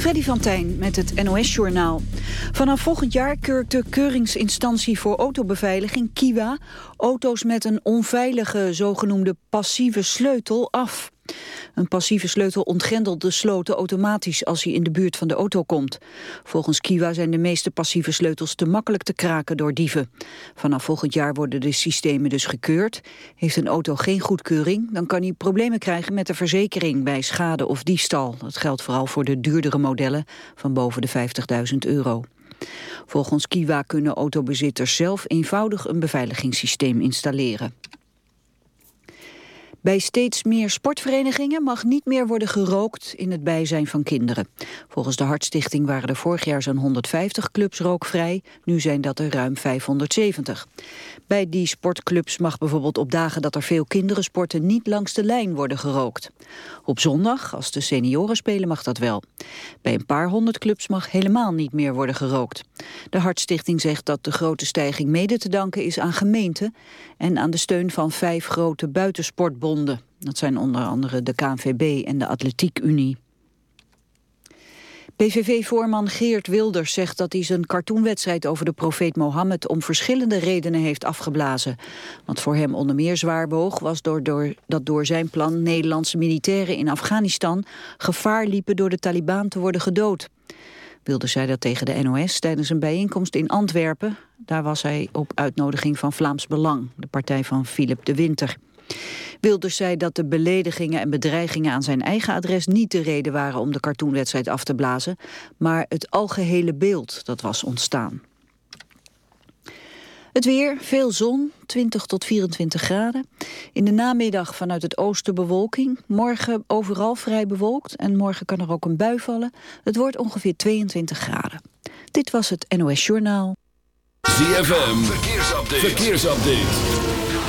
Freddy van Tijn met het NOS-journaal. Vanaf volgend jaar keurt de keuringsinstantie voor autobeveiliging, Kiwa... auto's met een onveilige zogenoemde passieve sleutel af. Een passieve sleutel ontgrendelt de sloten automatisch als hij in de buurt van de auto komt. Volgens Kiwa zijn de meeste passieve sleutels te makkelijk te kraken door dieven. Vanaf volgend jaar worden de systemen dus gekeurd. Heeft een auto geen goedkeuring, dan kan hij problemen krijgen met de verzekering bij schade of diefstal. Dat geldt vooral voor de duurdere modellen van boven de 50.000 euro. Volgens Kiwa kunnen autobezitters zelf eenvoudig een beveiligingssysteem installeren. Bij steeds meer sportverenigingen mag niet meer worden gerookt in het bijzijn van kinderen. Volgens de Hartstichting waren er vorig jaar zo'n 150 clubs rookvrij, nu zijn dat er ruim 570. Bij die sportclubs mag bijvoorbeeld op dagen dat er veel kinderen sporten niet langs de lijn worden gerookt. Op zondag, als de senioren spelen, mag dat wel. Bij een paar honderd clubs mag helemaal niet meer worden gerookt. De Hartstichting zegt dat de grote stijging mede te danken is aan gemeenten en aan de steun van vijf grote buitensportbonden. Dat zijn onder andere de KNVB en de Atletiek Unie. PVV-voorman Geert Wilders zegt dat hij zijn cartoonwedstrijd over de profeet Mohammed om verschillende redenen heeft afgeblazen. Wat voor hem onder meer zwaar boog was door, door, dat door zijn plan Nederlandse militairen in Afghanistan gevaar liepen door de Taliban te worden gedood. Wilders zei dat tegen de NOS tijdens een bijeenkomst in Antwerpen. Daar was hij op uitnodiging van Vlaams Belang, de partij van Philip de Winter. Wilders zei dat de beledigingen en bedreigingen aan zijn eigen adres niet de reden waren om de cartoonwedstrijd af te blazen, maar het algehele beeld dat was ontstaan. Het weer, veel zon, 20 tot 24 graden. In de namiddag vanuit het oosten bewolking. Morgen overal vrij bewolkt en morgen kan er ook een bui vallen. Het wordt ongeveer 22 graden. Dit was het NOS Journaal. ZFM, verkeersupdate. verkeersupdate.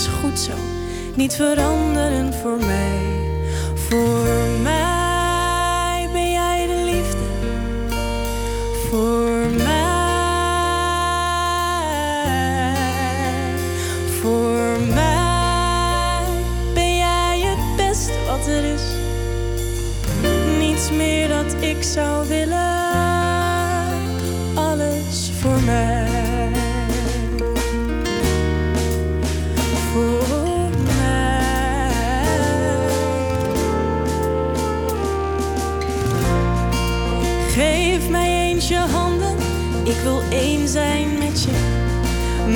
Is goed zo, niet veranderen voor mij.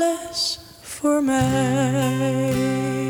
Alles voor mij.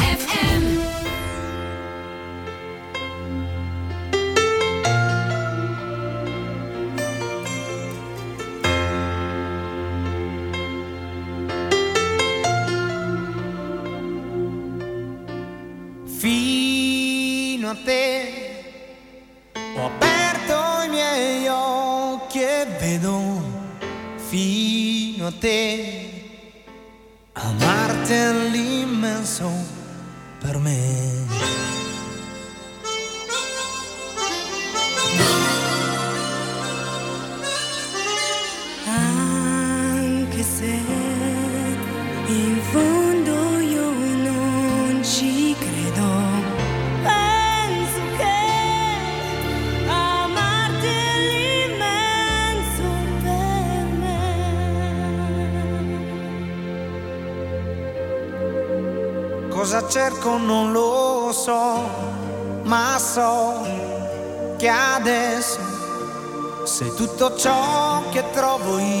ciò che trovo io.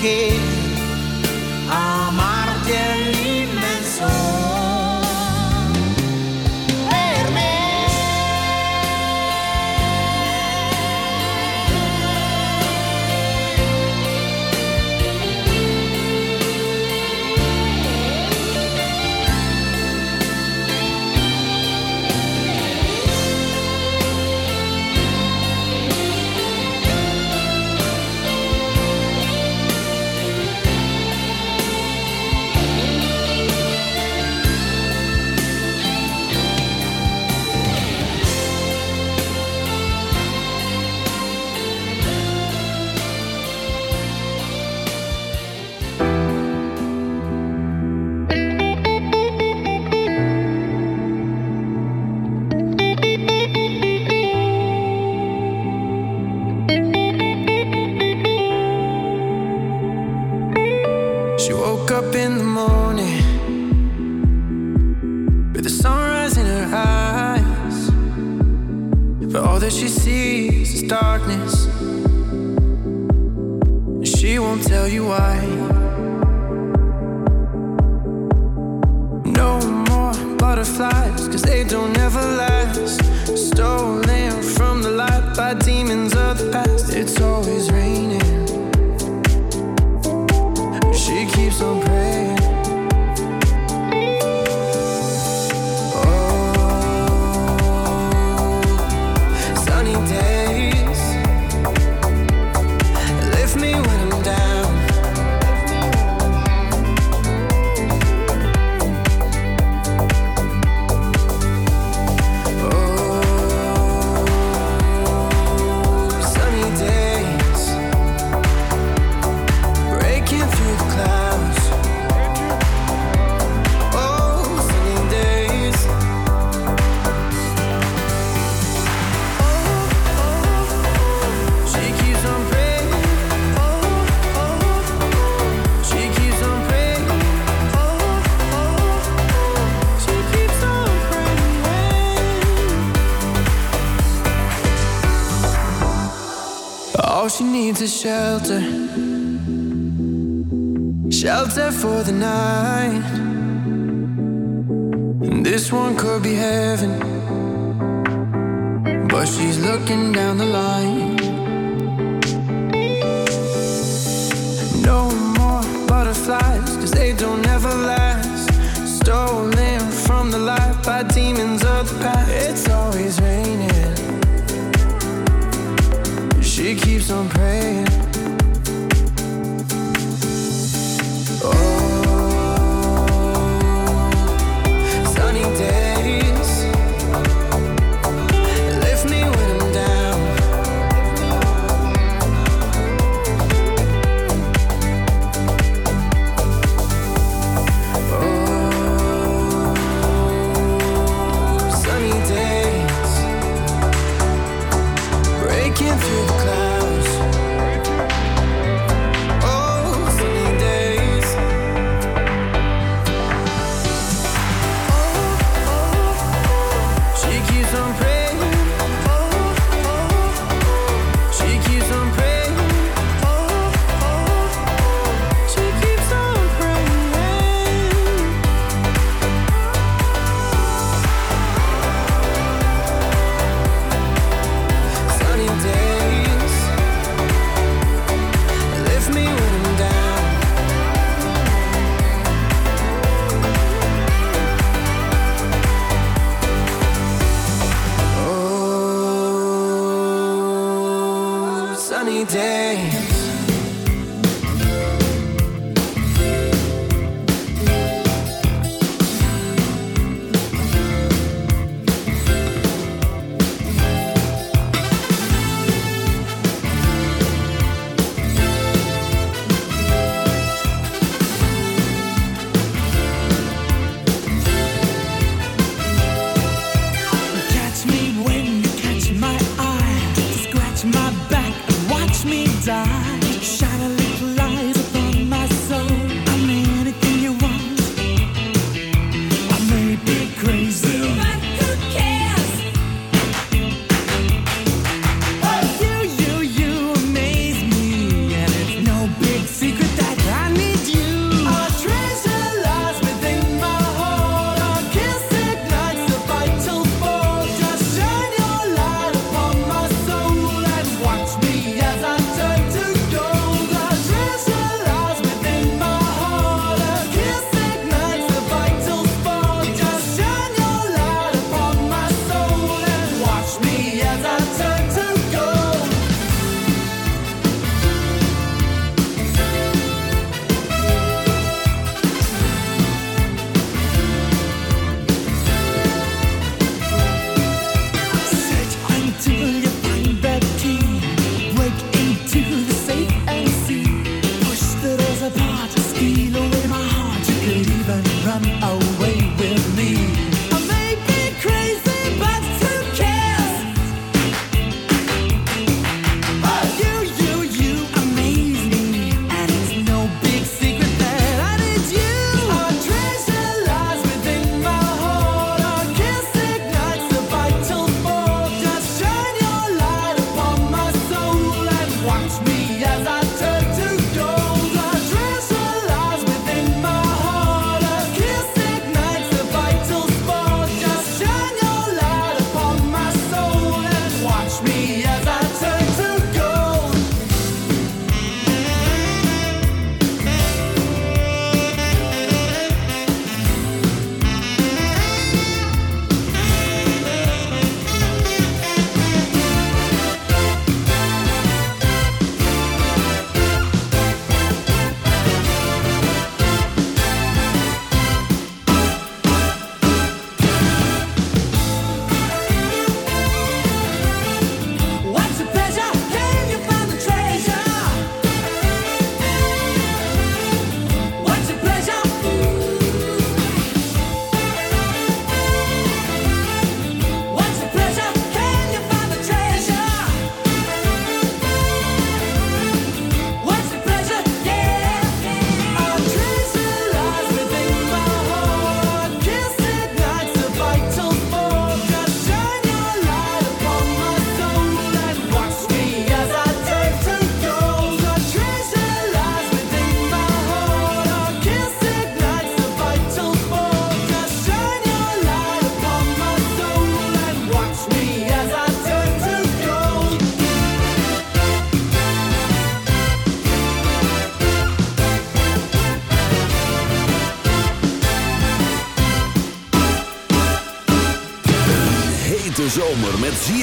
Okay.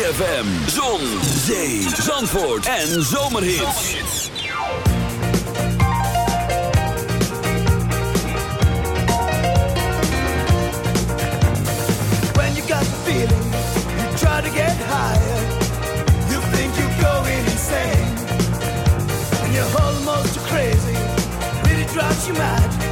ZFM, Zon, Zee, Zandvoort en Zomerhits. When you got the feeling, you try to get higher. You think you're going insane. And you're almost crazy, really drives you mad.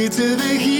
Ah. En dan zitten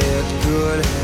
said good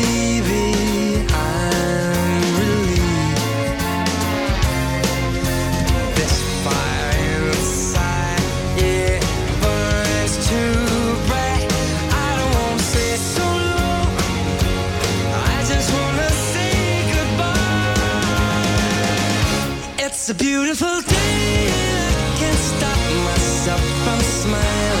It's a beautiful day I can't stop myself from smiling.